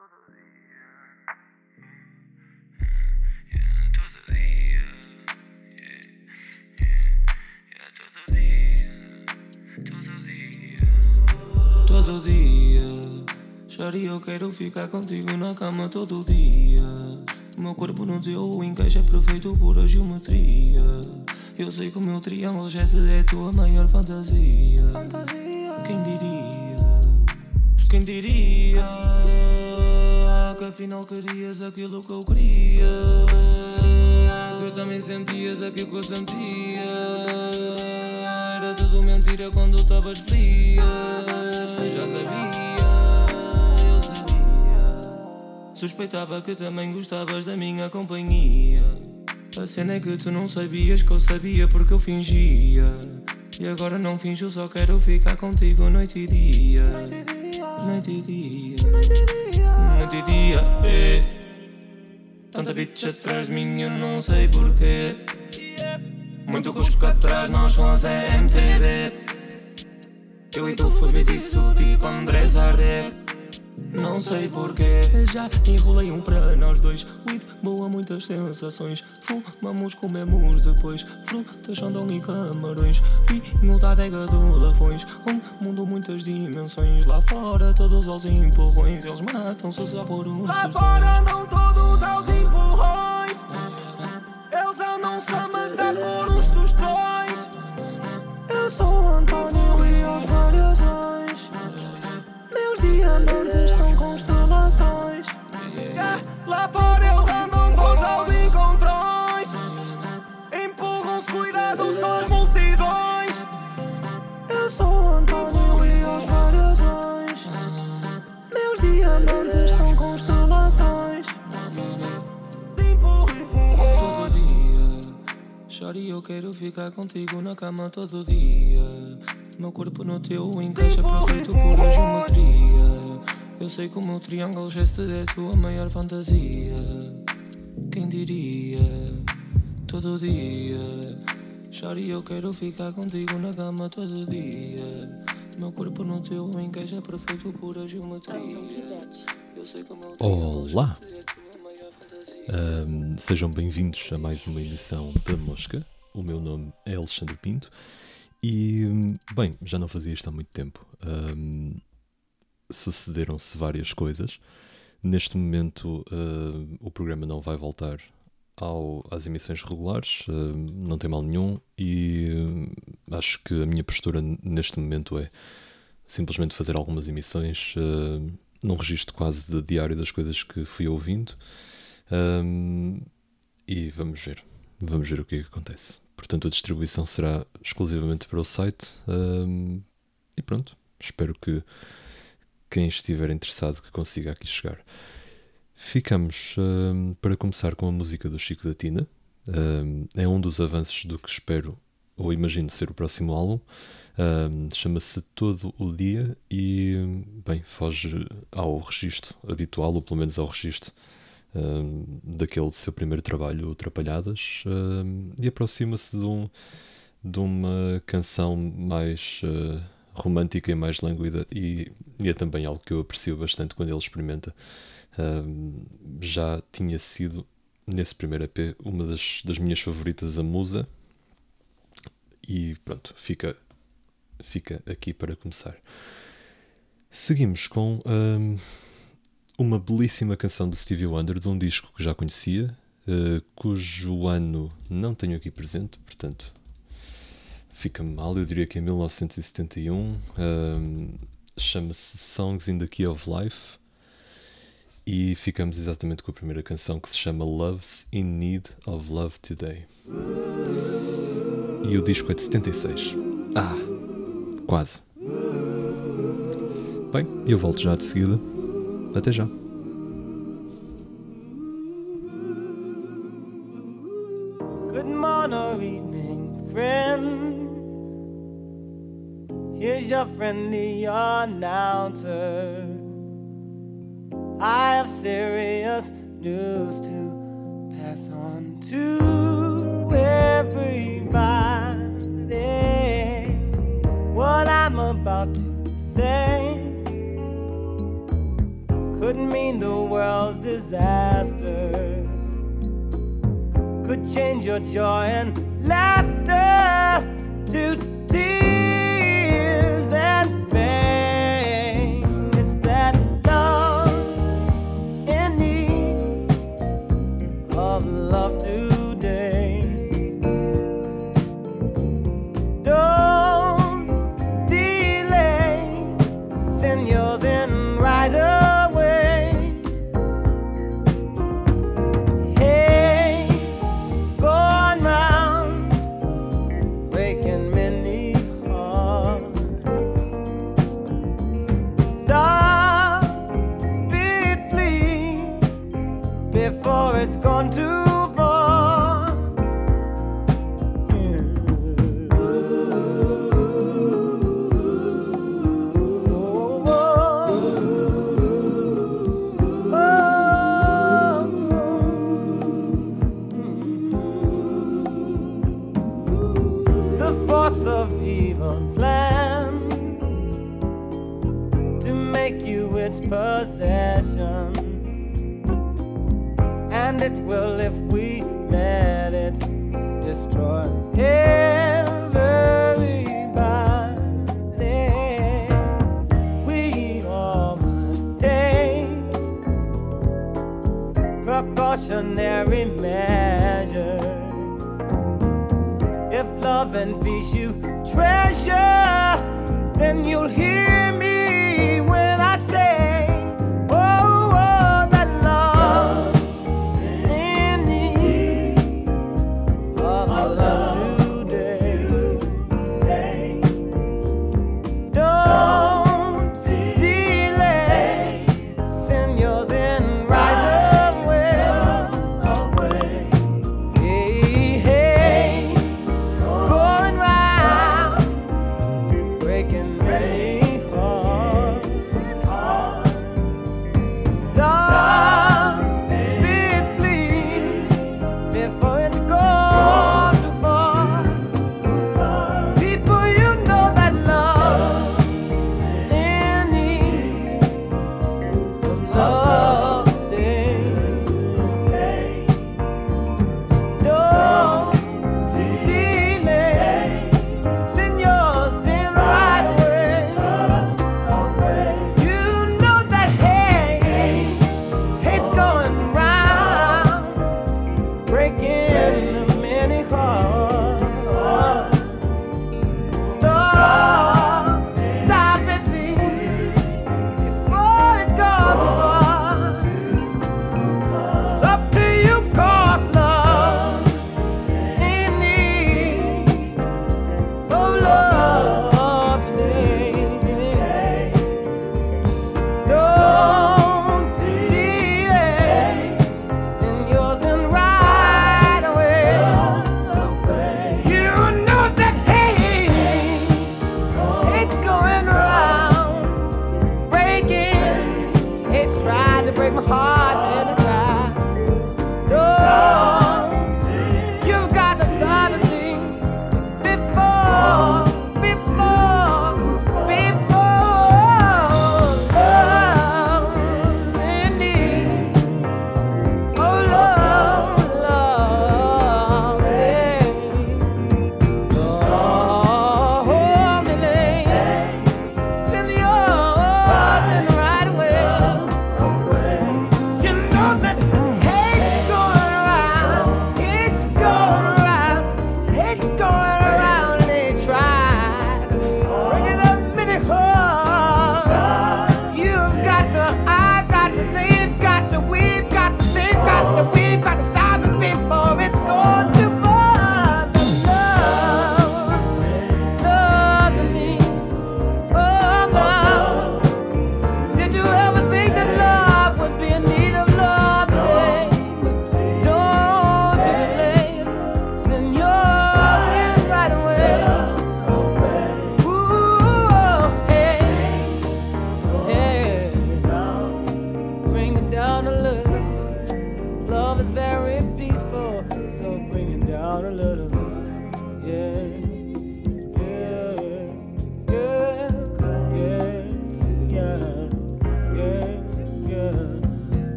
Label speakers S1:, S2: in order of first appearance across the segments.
S1: todo dia.
S2: todo dia, yeah, todo dia, todo dia. Todo dia, Shari, eu quero ficar contigo na cama todo dia. O meu corpo no teu encaixa perfeito por a geometria. Eu sei que o meu triângulo gesto é a tua maior fantasia. Quem diria? Quem diria? Afinal querias aquilo que eu queria. Que também sentias aquilo que eu sentia. Era tudo mentira quando estavas fria. Já sabia, eu sabia. Suspeitava que também gostavas da minha companhia. A cena é que tu não sabias que eu sabia porque eu fingia. E agora não finjo, só quero ficar contigo noite e dia. Noite e dia. Noite e dia, é. Tanta bitch atrás de mim, eu não sei porquê. Muito cusco atrás, nós somos a MTV. Eu e tu foi feitiço tipo André Sardé. Não sei porquê. Já enrolei um para nós dois. Weed, boa, muitas sensações. Fumamos, comemos depois. Frutas, chandão e camarões. Vinho da adega de lafões. Um mundo, muitas dimensões. Lá fora, todos aos empurrões. Eles matam-se só por um.
S1: Lá fora andam todos aos empurrões.
S2: Quero ficar contigo na cama todo dia. Meu corpo no teu encaixa perfeito por a geometria. Eu sei que o meu triângulo gesto é a tua maior fantasia. Quem diria? Todo dia. Shorty, eu quero ficar contigo na cama todo dia. Meu corpo no teu encaixa perfeito por a geometria. Eu sei que o meu
S3: Olá.
S2: gesto é a tua maior fantasia.
S3: Ahm, sejam bem-vindos a mais uma edição da Mosca. O meu nome é Alexandre Pinto e, bem, já não fazia isto há muito tempo. Ahm, Sucederam-se várias coisas. Neste momento, ah, o programa não vai voltar ao- às emissões regulares, ah, não tem mal nenhum, e hum, acho que a minha postura neste momento é simplesmente fazer algumas emissões ah, num registro quase de diário das coisas que fui ouvindo. Um, e vamos ver. Vamos ver o que é que acontece. Portanto, a distribuição será exclusivamente para o site. um, e pronto. Espero que quem estiver interessado que consiga aqui chegar. Ficamos um, para começar com a música do Chico da Tina. Um, é um dos avanços do que espero ou imagino ser o próximo álbum. Um, Chama-se Todo o Dia e, bem, foge ao registro habitual, ou pelo menos ao registro daquele seu primeiro trabalho, o Trapalhadas, um, e aproxima-se de, um, de uma canção mais uh, romântica e mais lânguida, e, e é também algo que eu aprecio bastante quando ele experimenta. Já tinha sido, nesse primeiro EP, uma das, das minhas favoritas, a Musa, e pronto, fica, fica aqui para começar. Seguimos com uma belíssima canção de Stevie Wonder de um disco que já conhecia, eh, cujo ano não tenho aqui presente, portanto fica mal, eu diria que é 1971. um, Chama-se Songs in the Key of Life e ficamos exatamente com a primeira canção que se chama Love's in Need of Love Today. E o disco é de 76. Ah, quase. Bem, eu volto já de seguida. Até já.
S4: Good morning or evening, friends. Here's your friendly announcer. I have serious news to pass on to everybody. What I'm about to say could mean the world's disaster, could change your joy and laughter to it's gone too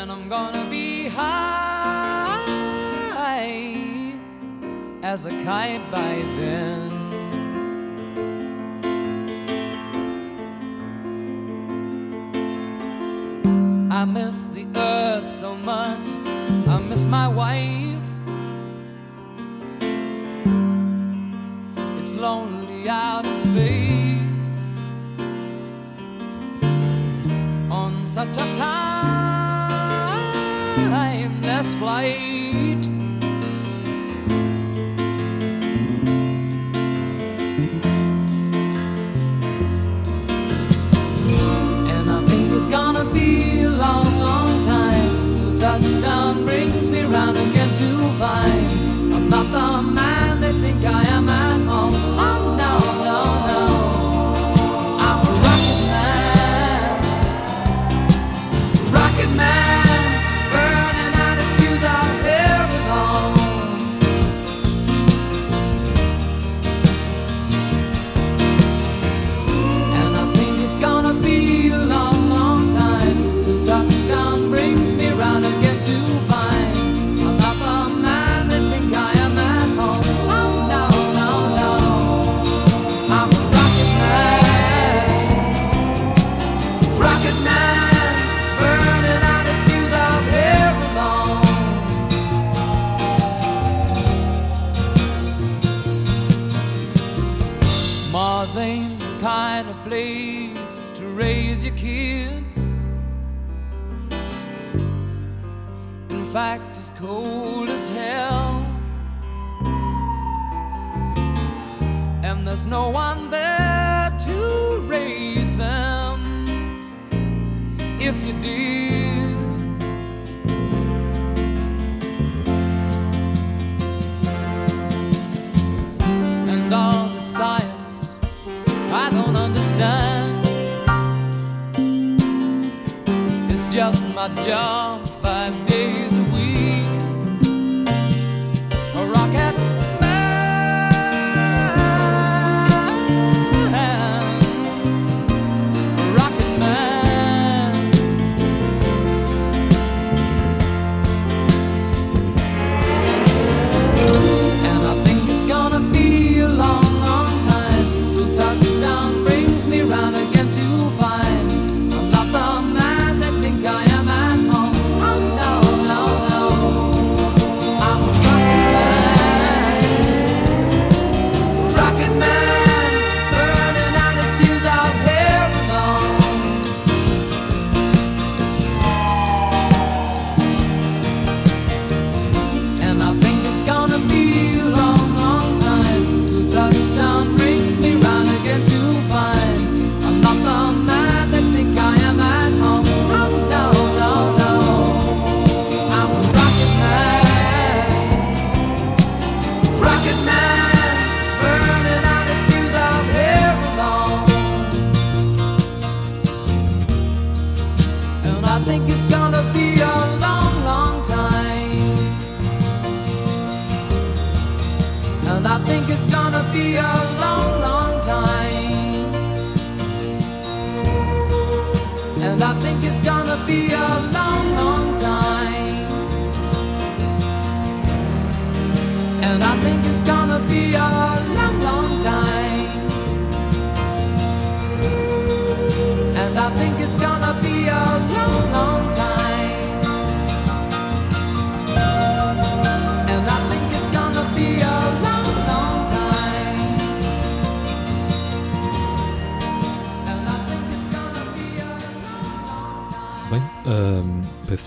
S4: and I'm gonna be high as a kite by then. I miss the earth so much, I miss my wife. It's lonely out in
S5: space on such a time
S6: last flight. And I think it's gonna be a long, long time till touchdown brings me round again to
S3: find. no one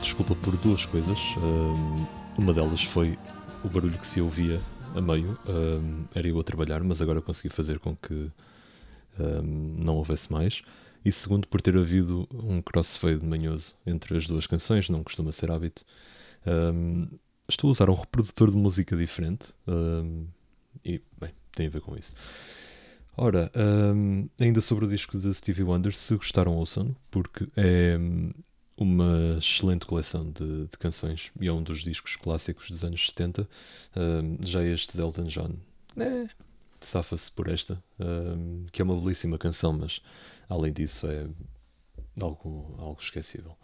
S3: desculpa por duas coisas. Uma delas foi o barulho que se ouvia a meio. Era eu a trabalhar, mas agora consegui fazer com que não houvesse mais. E segundo, por ter havido um crossfade manhoso entre as duas canções, não costuma ser hábito. Estou a usar um reprodutor de música diferente e, bem, tem a ver com isso. Ora, ainda sobre o disco de Stevie Wonder, se gostaram, ouçam porque é uma excelente coleção de, de canções e é um dos discos clássicos dos anos 70. Ahm, já este de Elton John é, safa-se por esta, que é uma belíssima canção, mas além disso é algo, algo esquecível.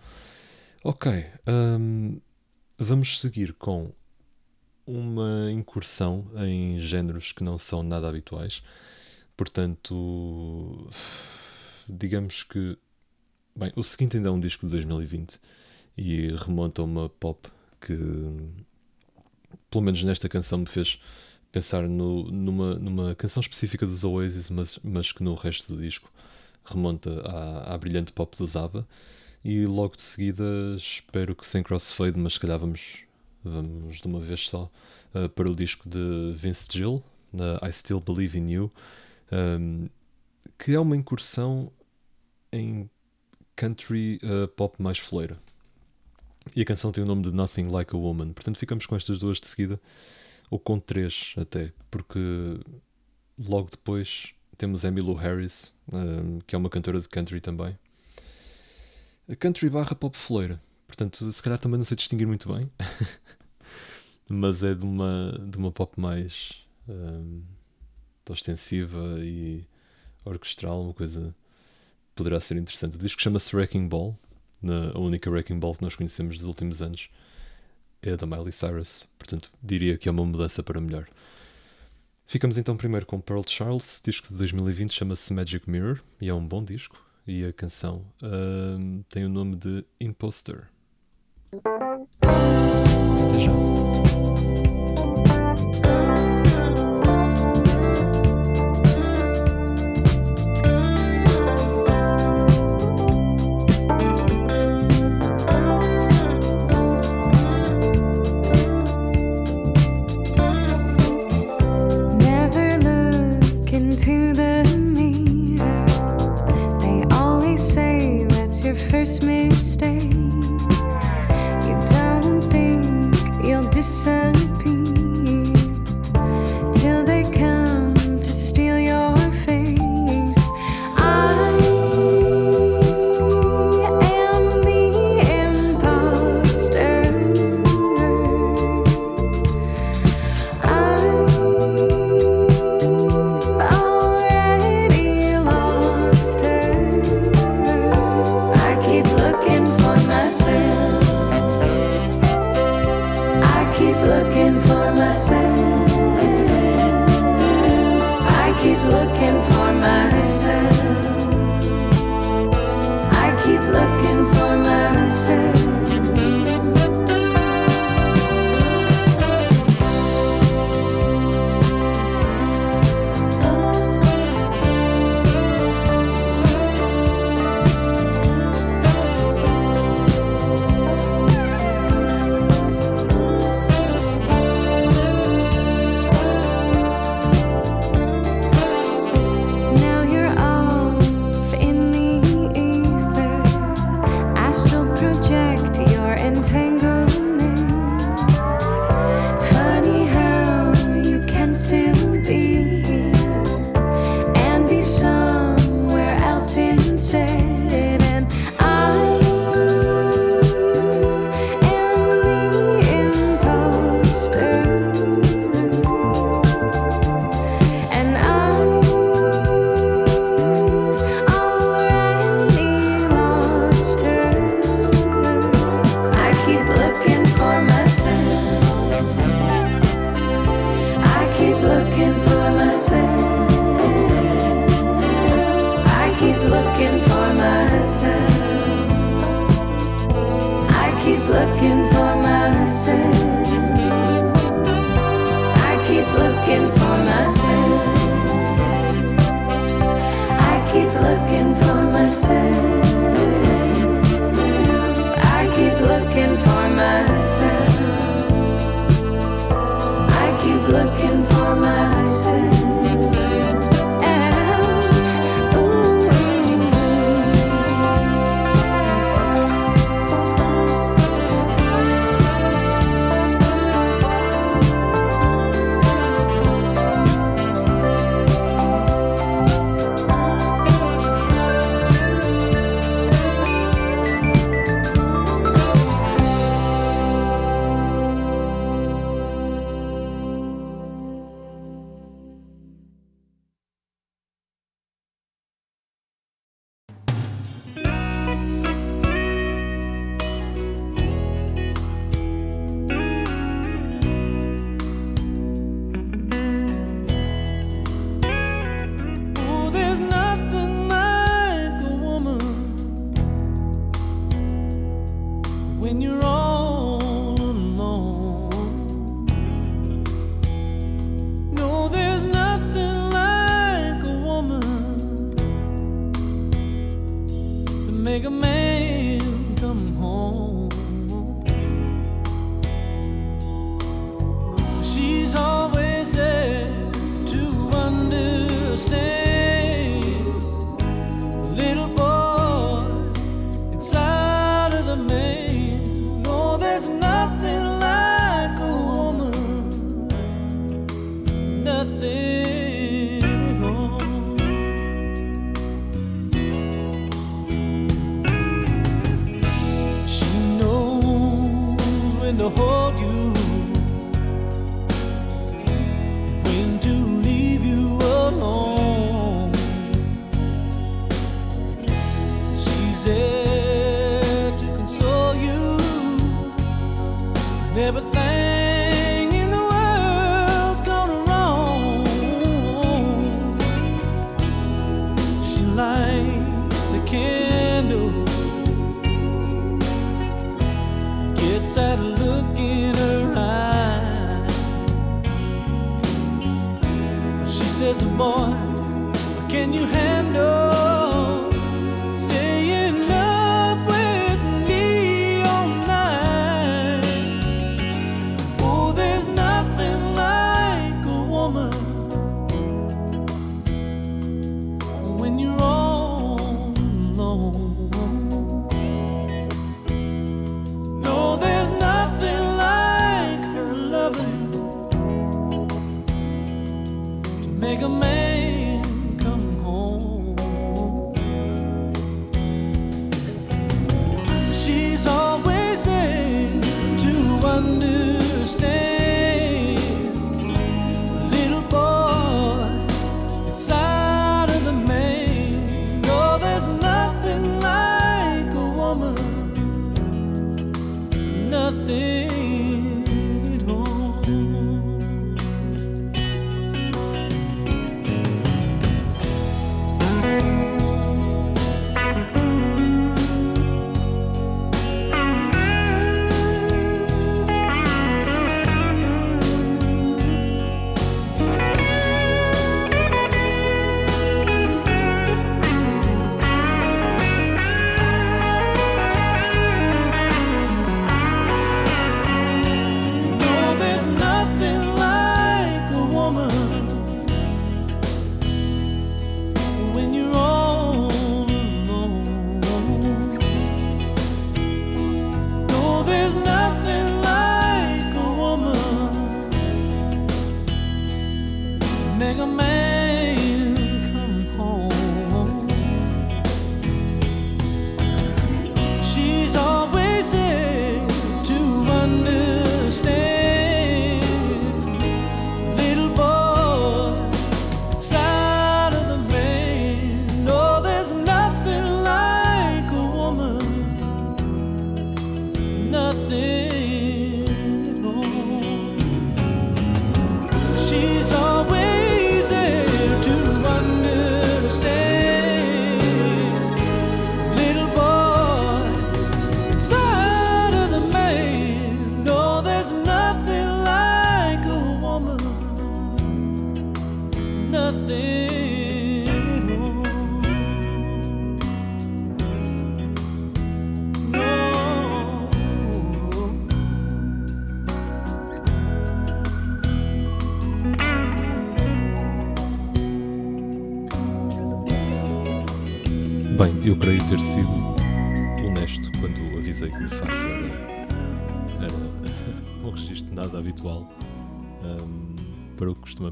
S3: Ok, ahm, vamos seguir com uma incursão em géneros que não são nada habituais. Portanto, digamos que. Bem, o seguinte ainda é um disco de 2020 e remonta a uma pop que, pelo menos nesta canção, me fez pensar no- numa, numa canção específica dos Oasis, mas, mas que no resto do disco remonta à, à brilhante pop do Zaba. E logo de seguida espero que sem crossfade, mas se calhar vamos, vamos de uma vez só uh, para o disco de Vince Gill, na I Still Believe in You, um, que é uma incursão em country uh, pop mais foleira. E a canção tem o nome de Nothing Like a Woman, portanto ficamos com estas duas de seguida, ou com três até, porque logo depois temos Emmylou Harris, um, que é uma cantora de country também. Country barra pop foleira, portanto se calhar também não sei distinguir muito bem, mas é de uma, de uma pop mais um, ostensiva e orquestral, uma coisa poderá ser interessante. O disco chama-se Wrecking Ball, na, a única Wrecking Ball que nós conhecemos dos últimos anos é da Miley Cyrus, portanto diria que é uma mudança para melhor. Ficamos então primeiro com Pearl Charles, disco de 2020 chama-se Magic Mirror e é um bom disco. E a canção ahm, tem o nome de Imposter. Até já.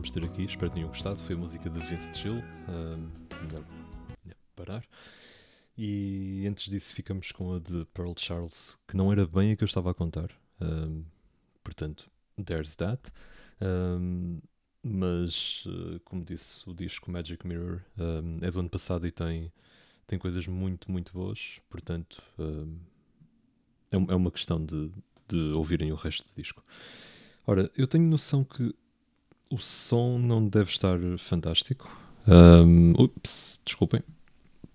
S3: Costumamos ter aqui. Espero que tenham gostado. Foi a música de Vince não, parar. E antes disso ficamos com a de Pearl Charles, que não era bem a que eu estava a contar. Portanto, there's that. Mas, uh, como disse, o disco Magic Mirror é do ano passado e tem, tem coisas muito, muito boas. Portanto, é, é uma questão de, de ouvirem o resto do disco. Ora, eu tenho noção que o som não deve estar fantástico. Um, ups, desculpem.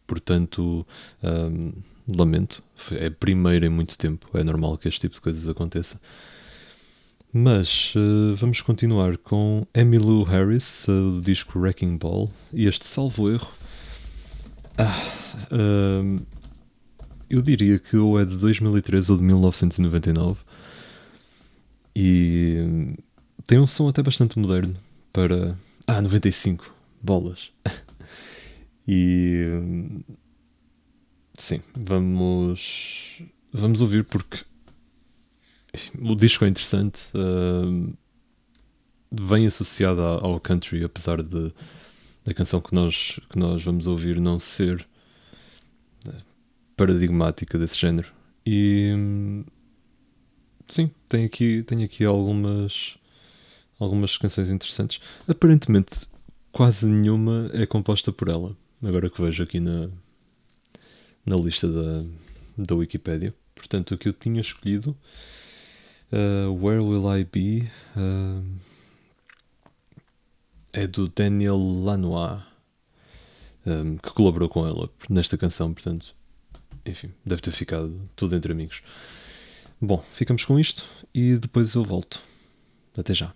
S3: Portanto, um, lamento. É a primeira em muito tempo. É normal que este tipo de coisas aconteça. Mas uh, vamos continuar com Emmylou Harris, uh, do disco Wrecking Ball. E este salvo erro. Ah, eu diria que ou é de 2013 ou de 1999. E tem um som até bastante moderno para. Ah, 95 bolas. e. Sim, vamos. Vamos ouvir porque o disco é interessante, uh, vem associado ao country, apesar de da canção que nós, que nós vamos ouvir não ser uh, paradigmática desse género. E sim, tem aqui, tem aqui algumas, algumas canções interessantes. Aparentemente, quase nenhuma é composta por ela, agora que vejo aqui na, na lista da, da Wikipedia. Portanto, o que eu tinha escolhido Uh, Where Will I Be? Uh, é do Daniel Lanois, um, que colaborou com ela nesta canção, portanto, enfim, deve ter ficado tudo entre amigos. Bom, ficamos com isto e depois eu volto. Até já.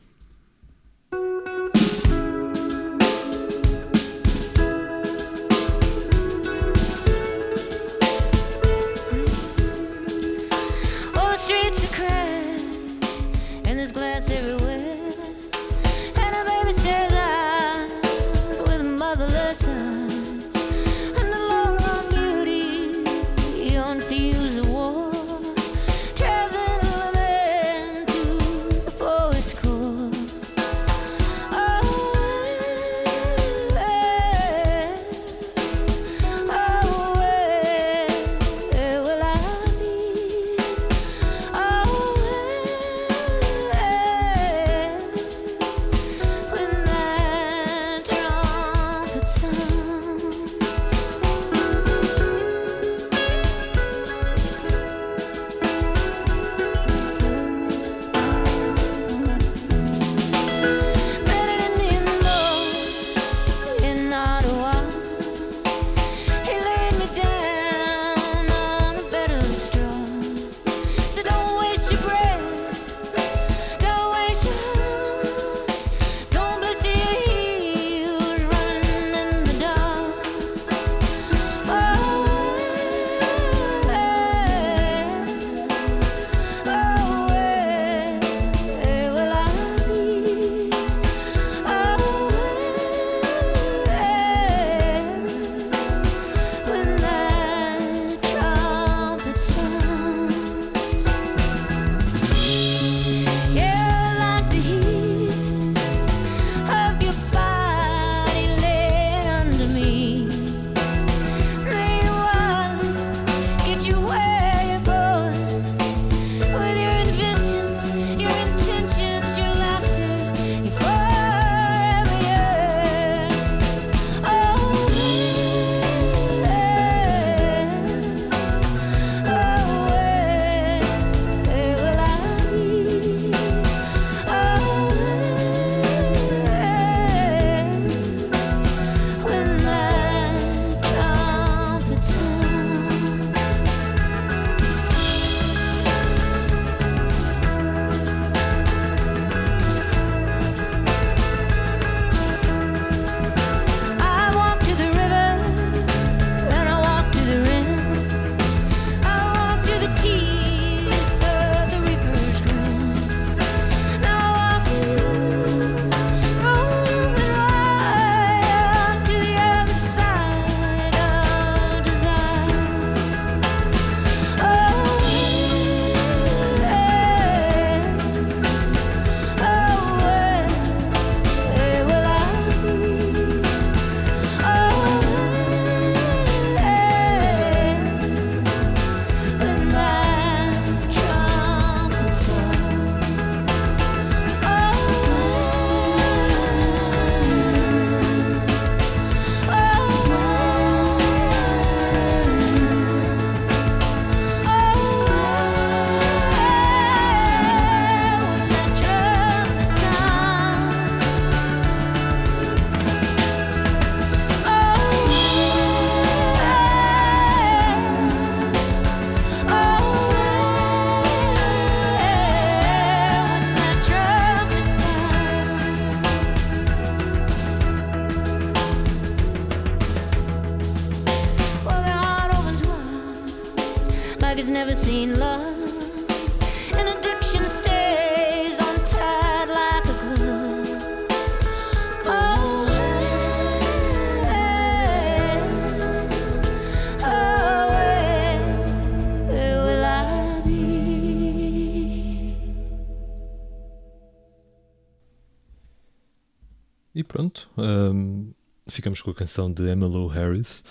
S3: Com a canção de Emmylou Harris.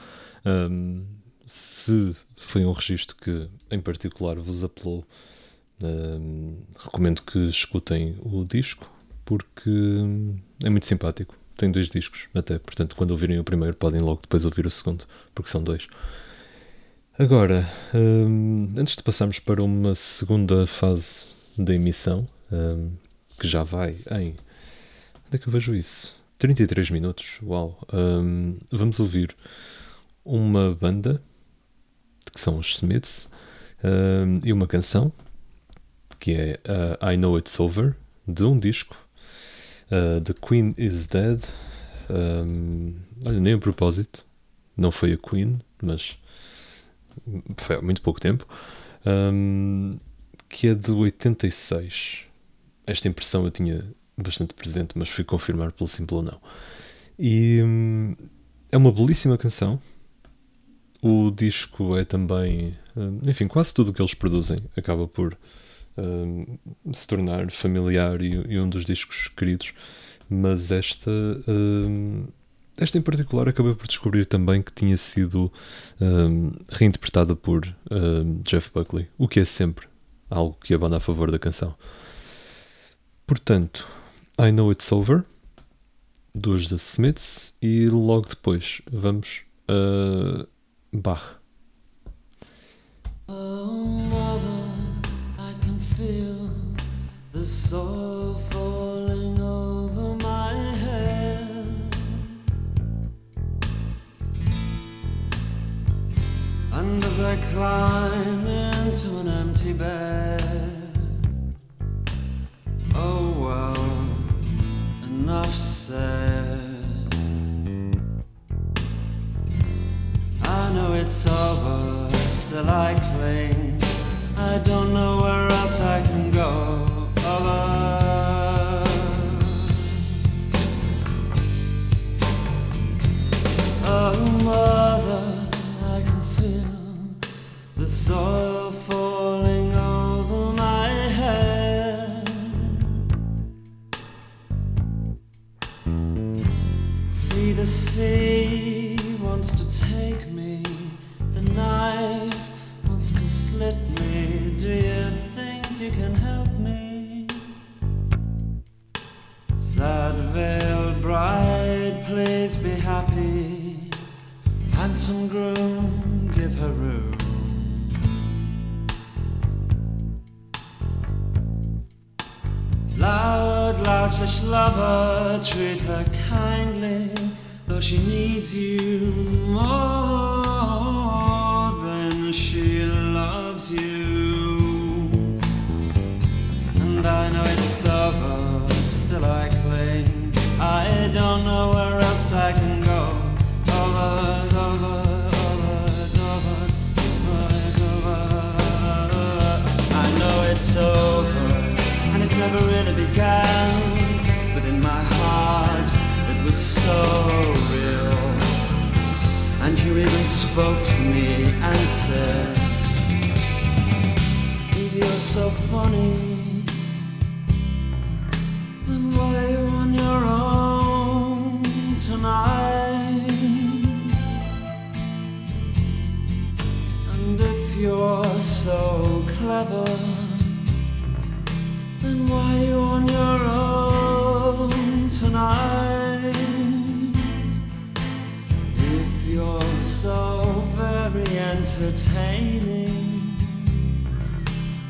S3: Hum, se foi um registro que, em particular, vos apelou, hum, recomendo que escutem o disco, porque hum, é muito simpático. Tem dois discos, até. Portanto, quando ouvirem o primeiro, podem logo depois ouvir o segundo, porque são dois. Agora, hum, antes de passarmos para uma segunda fase da emissão, hum, que já vai em Onde é que eu vejo isso? 33 minutos, uau. Hum, vamos ouvir uma banda, que são os Smiths, hum, e uma canção, que é uh, I Know It's Over, de um disco, uh, The Queen Is Dead. Hum, olha, nem a propósito, não foi a Queen, mas foi há muito pouco tempo, hum, que é de 86. Esta impressão eu tinha bastante presente, mas fui confirmar pelo simples não. E hum, é uma belíssima canção. O disco é também, hum, enfim, quase tudo o que eles produzem acaba por hum, se tornar familiar e, e um dos discos queridos. Mas esta, hum, esta em particular acabei por descobrir também que tinha sido hum, reinterpretada por Jeff Buckley, o que é sempre algo que abona a favor da canção. Portanto, I Know It's Over, dos The Smiths, e logo depois vamos a Bach.
S6: Oh, mother, I can feel the soil falling over my head. And as I climb into an empty bed, oh well, enough said. I know it's over, still I cling. I don't know where else I can go. Over. Oh, mother, I can feel the soil the sea wants to take me. The knife wants to slit me. Do you think you can help me? Sad veiled bride, please be happy. Handsome groom, give her room. Loud, loutish lover, treat her kindly, though she needs you more spoke to me and said, If you're so funny, then why are you on your own tonight? And if you're so clever, then why are you on your own tonight? Very entertaining,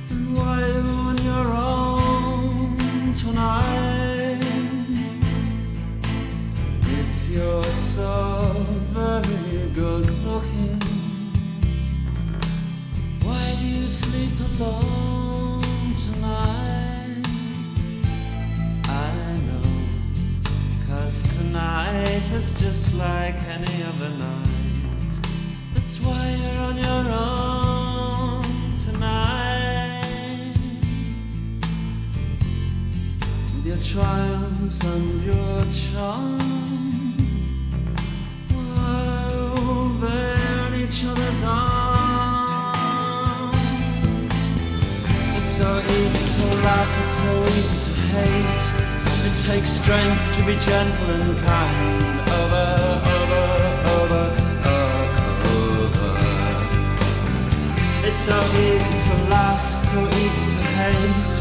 S6: then why you on your own tonight? If you're so very good looking, why do you sleep alone tonight? I know, cause tonight is just like any other night triumphs and your charms were over in each other's arms. It's so easy to laugh, it's so easy to hate. It takes strength to be gentle and kind. So easy to laugh, so easy to hate.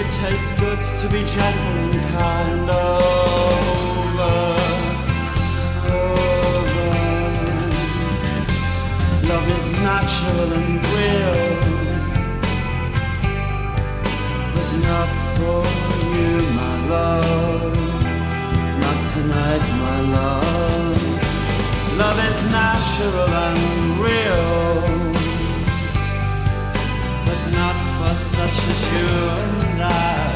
S6: It takes guts to be gentle and kind. Over, over. Love is natural and real, but not for you, my love. Not tonight, my love. Love is natural and real as you and I,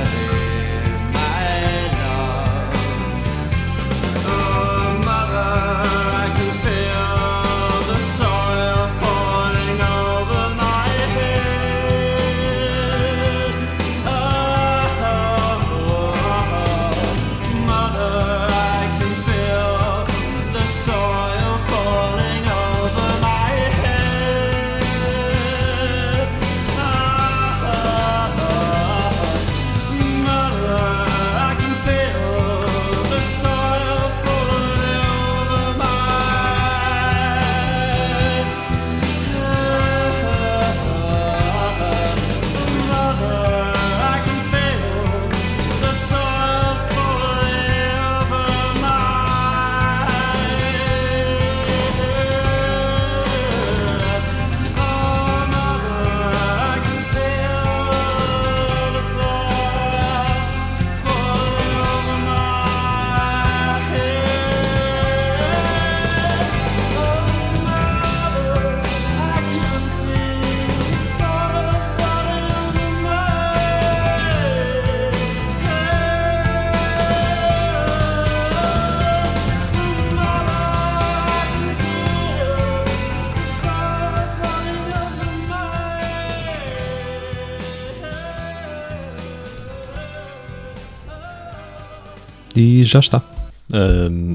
S3: E já está.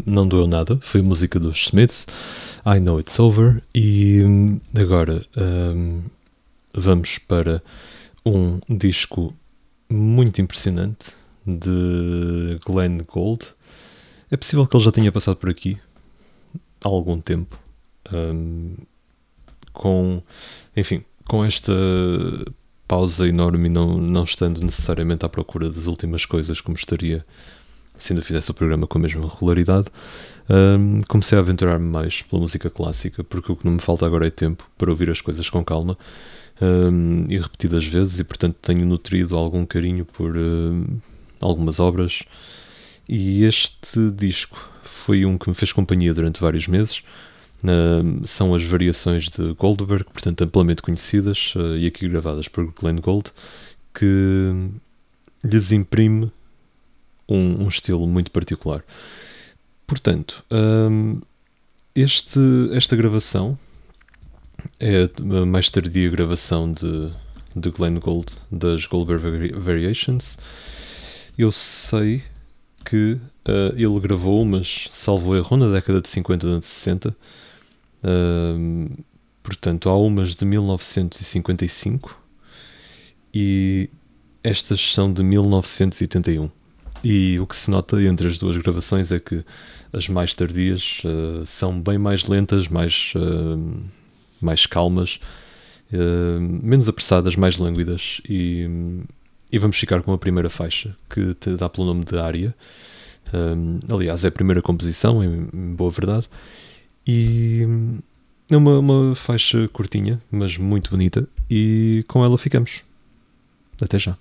S3: Não doeu nada. Foi música dos Smiths. I Know It's Over. E hum, agora ahm, vamos para um disco muito impressionante de Glenn Gould. É possível que ele já tenha passado por aqui há algum tempo. Ahm, com, enfim, com esta pausa enorme e não, não estando necessariamente à procura das últimas coisas como estaria se ainda fizesse o programa com a mesma regularidade, hum, comecei a aventurar-me mais pela música clássica, porque o que não me falta agora é tempo para ouvir as coisas com calma hum, e repetidas vezes, e portanto tenho nutrido algum carinho por algumas obras. E este disco foi um que me fez companhia durante vários meses. Hum, são as variações de Goldberg, portanto amplamente conhecidas uh, e aqui gravadas por Glenn Gould, que lhes imprime um, um estilo muito particular. Portanto, hum, este, esta gravação é a mais tardia gravação de, de Glenn Gould das Goldberg Vari- Variations. Eu sei que uh, ele gravou, mas salvo erro, na década de 50 e de 60. Hum, portanto, há umas de 1955 e estas são de 1981. E o que se nota entre as duas gravações é que as mais tardias uh, são bem mais lentas, mais, uh, mais calmas, uh, menos apressadas, mais lânguidas. E, e vamos ficar com a primeira faixa, que dá pelo nome de Área. Um, aliás, é a primeira composição, em, em boa verdade. E é uma, uma faixa curtinha, mas muito bonita. E com ela ficamos. Até já.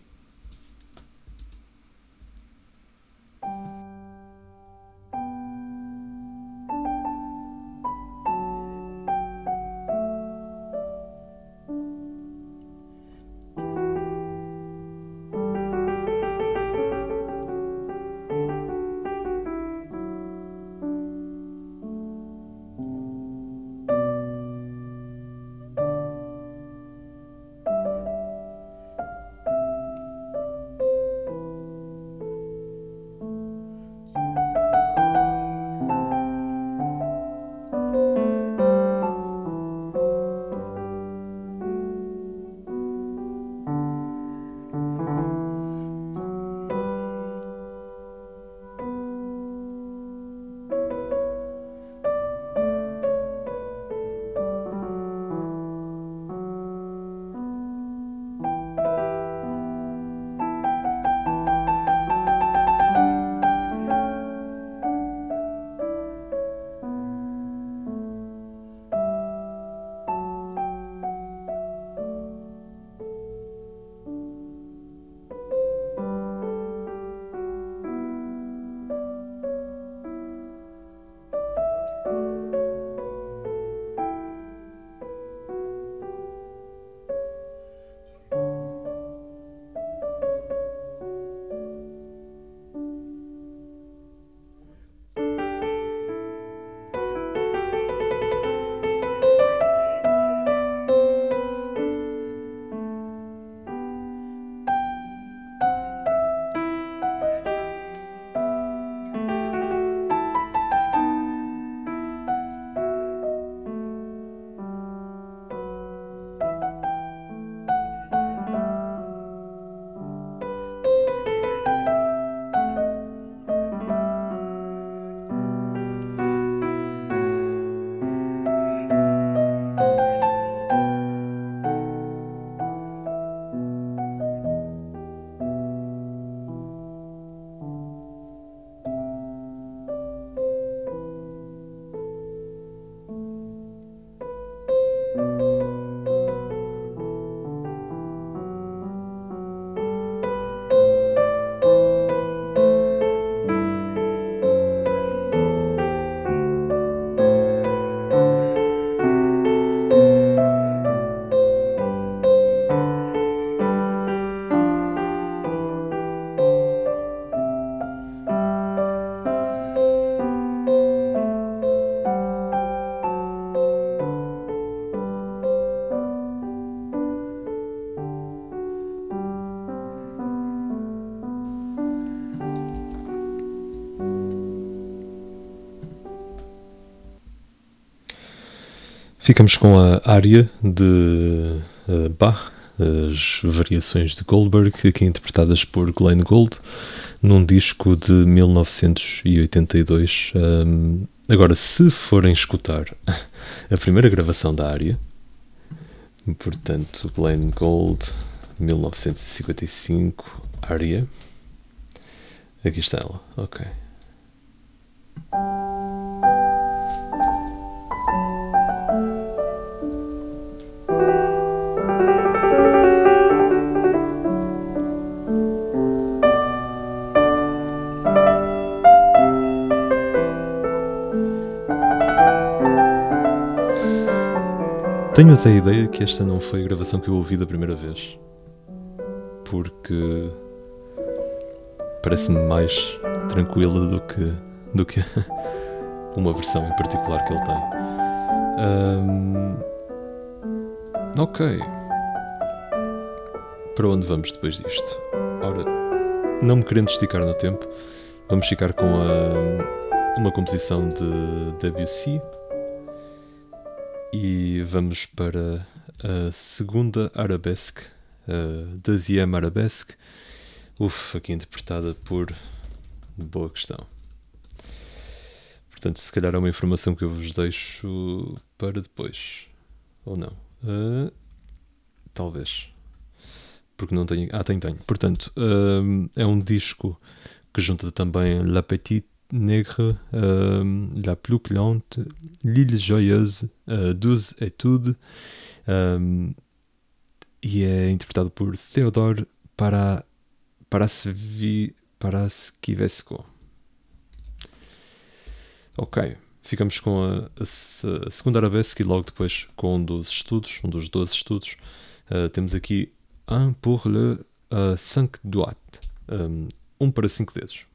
S3: Ficamos com a área de uh, Bach, as variações de Goldberg, aqui interpretadas por Glenn Gould, num disco de 1982. Um, agora, se forem escutar a primeira gravação da área, portanto, Glenn Gould, 1955, área. Aqui está ela, ok. Tenho até a ideia que esta não foi a gravação que eu ouvi da primeira vez. Porque parece-me mais tranquila do que, do que uma versão em particular que ele tem. Um, ok. Para onde vamos depois disto? Ora, não me querendo esticar no tempo, vamos ficar com a, uma composição de Debussy e vamos para a segunda arabesque, a Deuxième Arabesque. Uf, aqui interpretada por. Boa questão. Portanto, se calhar é uma informação que eu vos deixo para depois. Ou não? Uh, talvez. Porque não tenho. Ah, tenho, tenho. Portanto, uh, é um disco que junta também La Petite Nègre, uh, La Plus Clante, L'Île Joyeuse, uh, Douze Etudes, um, e é interpretado por Theodore para, Parasvi, Paraskivesco. Ok, ficamos com a, a, a, segunda arabesque e logo depois com um dos estudos, um dos 12 estudos. Uh, temos aqui un pour le uh, cinq doigts, um, um para cinco dedos.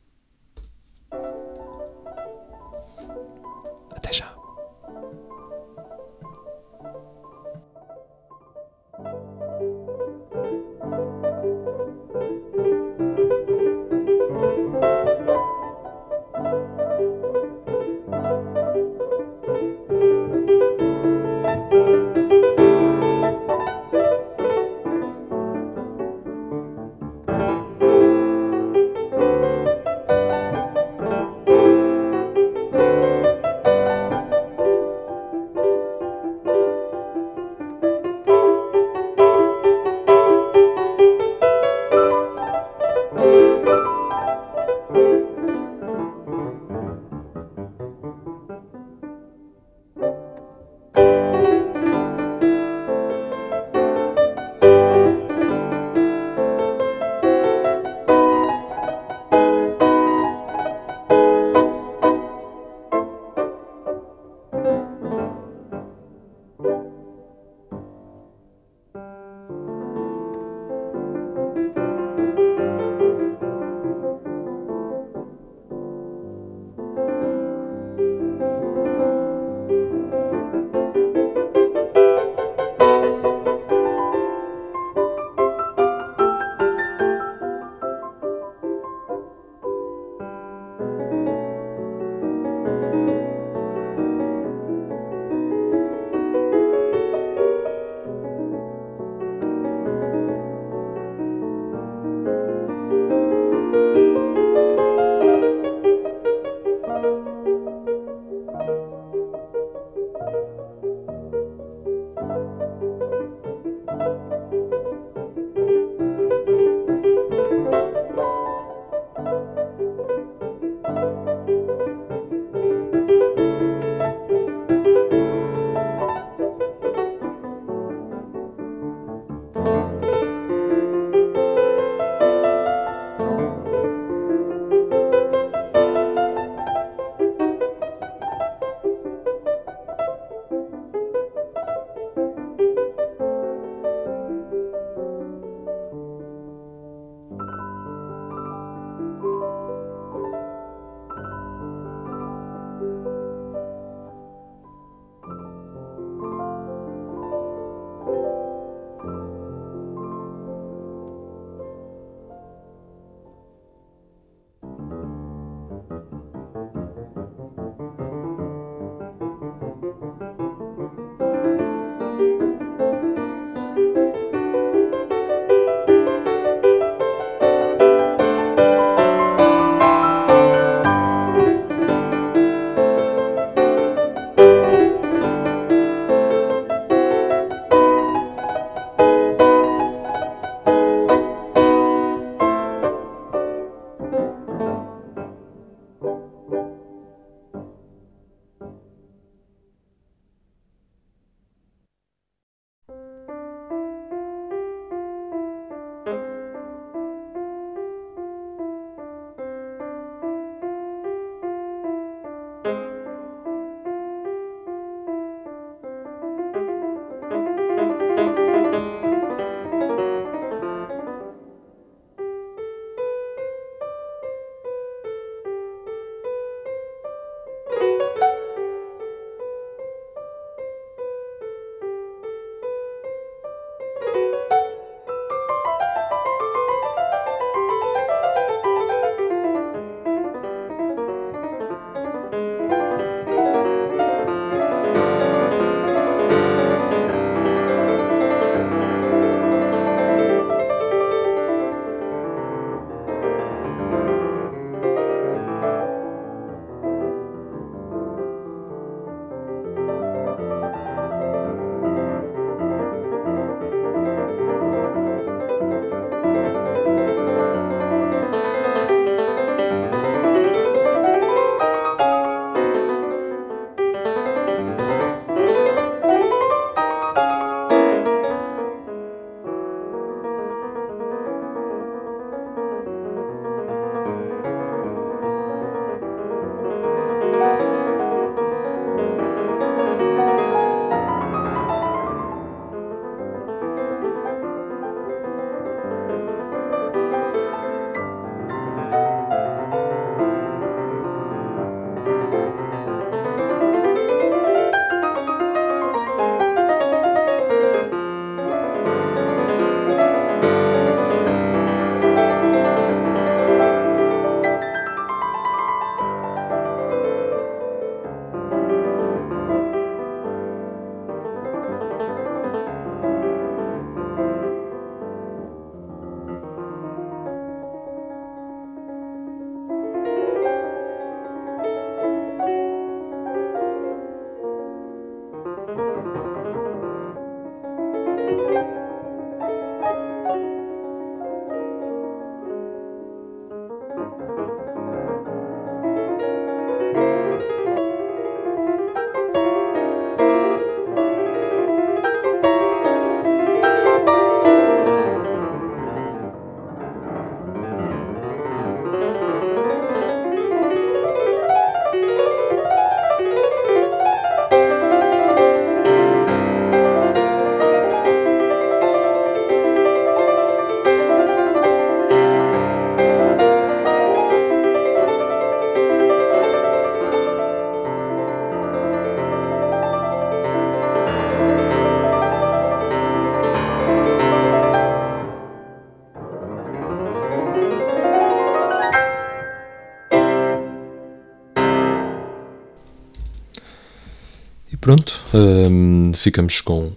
S3: Ficamos com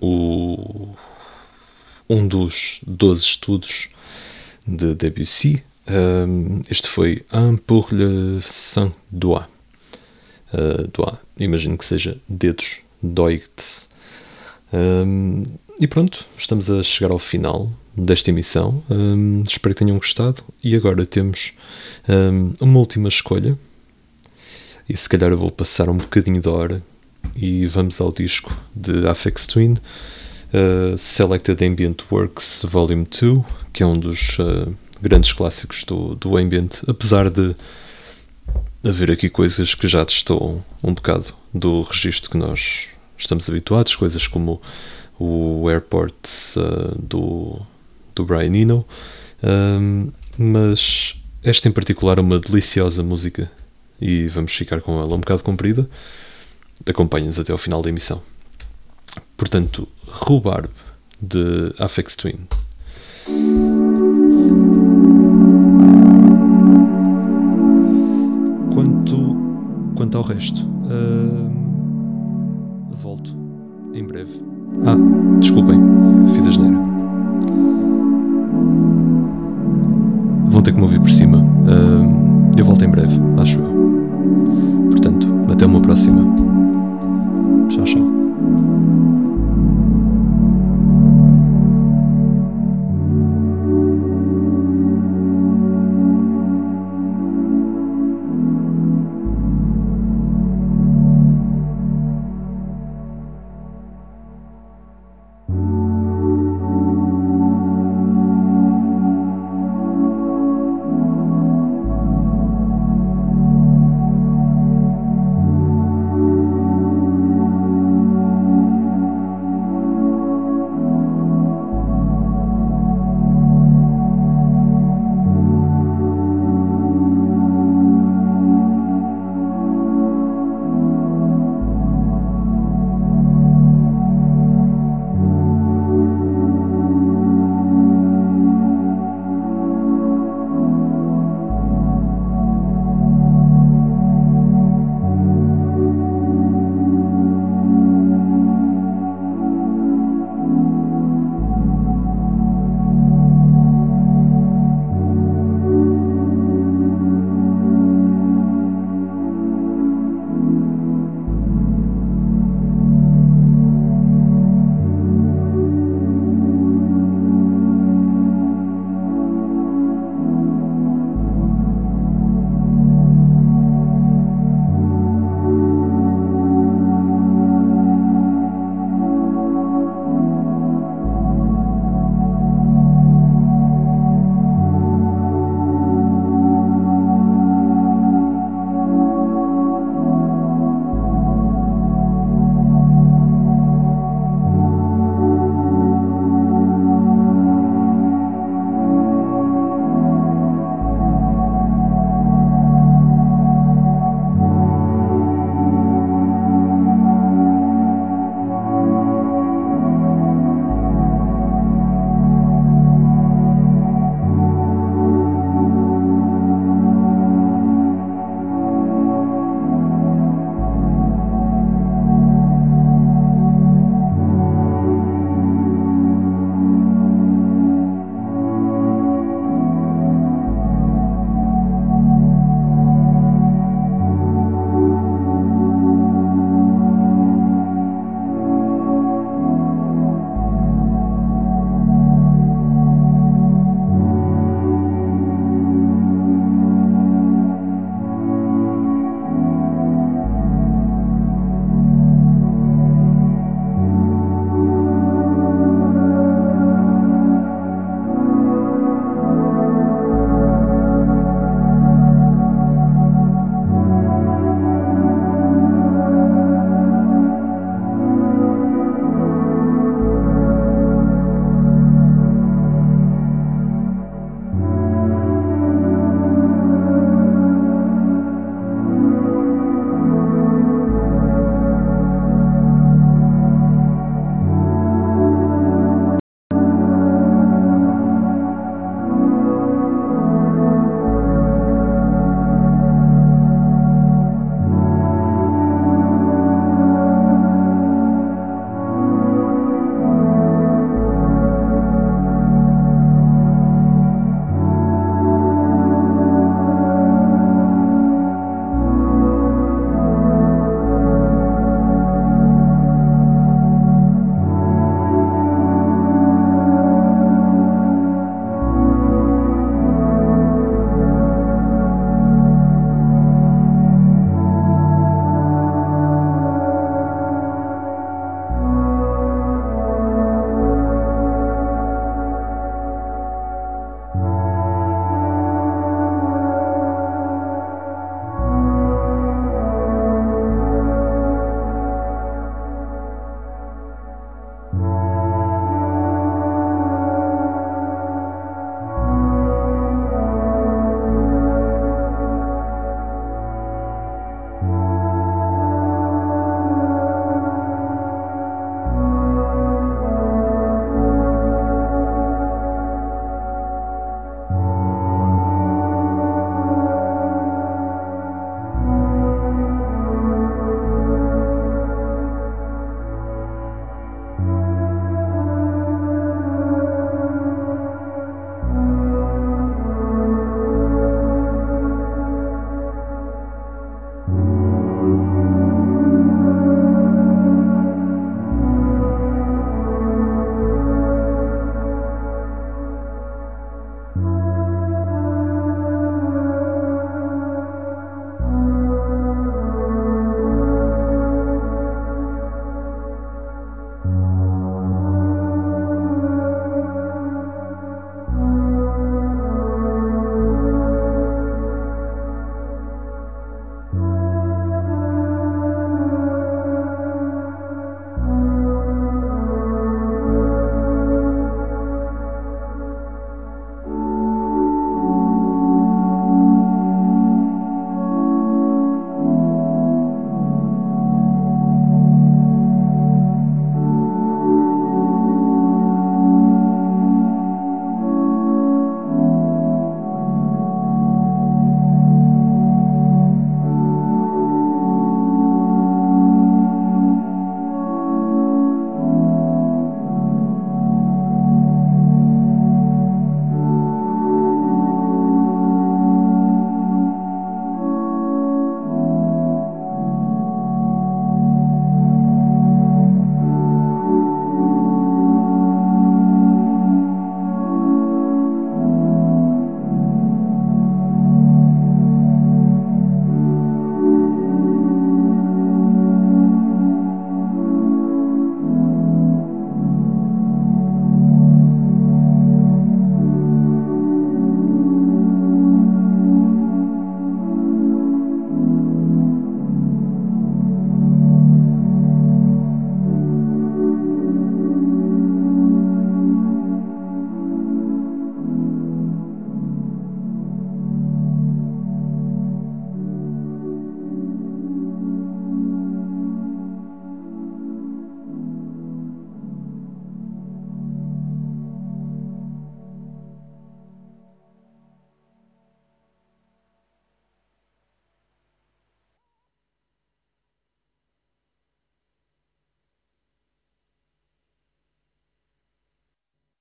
S3: o, um dos 12 estudos de Debussy. Este foi Un pour le saint doigt. Uh, doigt, imagino que seja dedos, doigt. E pronto, estamos a chegar ao final desta emissão. Um, espero que tenham gostado. E agora temos um, uma última escolha. E se calhar eu vou passar um bocadinho de hora e vamos ao disco de Afex Twin, uh, Selected Ambient Works Volume 2, que é um dos uh, grandes clássicos do, do ambient, apesar de haver aqui coisas que já testou um bocado do registro que nós estamos habituados, coisas como o Airport uh, do, do Brian Eno, um, mas esta em particular é uma deliciosa música e vamos ficar com ela um bocado comprida. Acompanhe-nos até ao final da emissão. Portanto, Rhubarb de Afex Twin. Quanto, quanto ao resto, uh, volto em breve. Ah, desculpem, fiz a geneira. Vão ter que me ouvir por cima. Uh, eu volto em breve, acho eu. Portanto, até uma próxima. Ciao, ciao.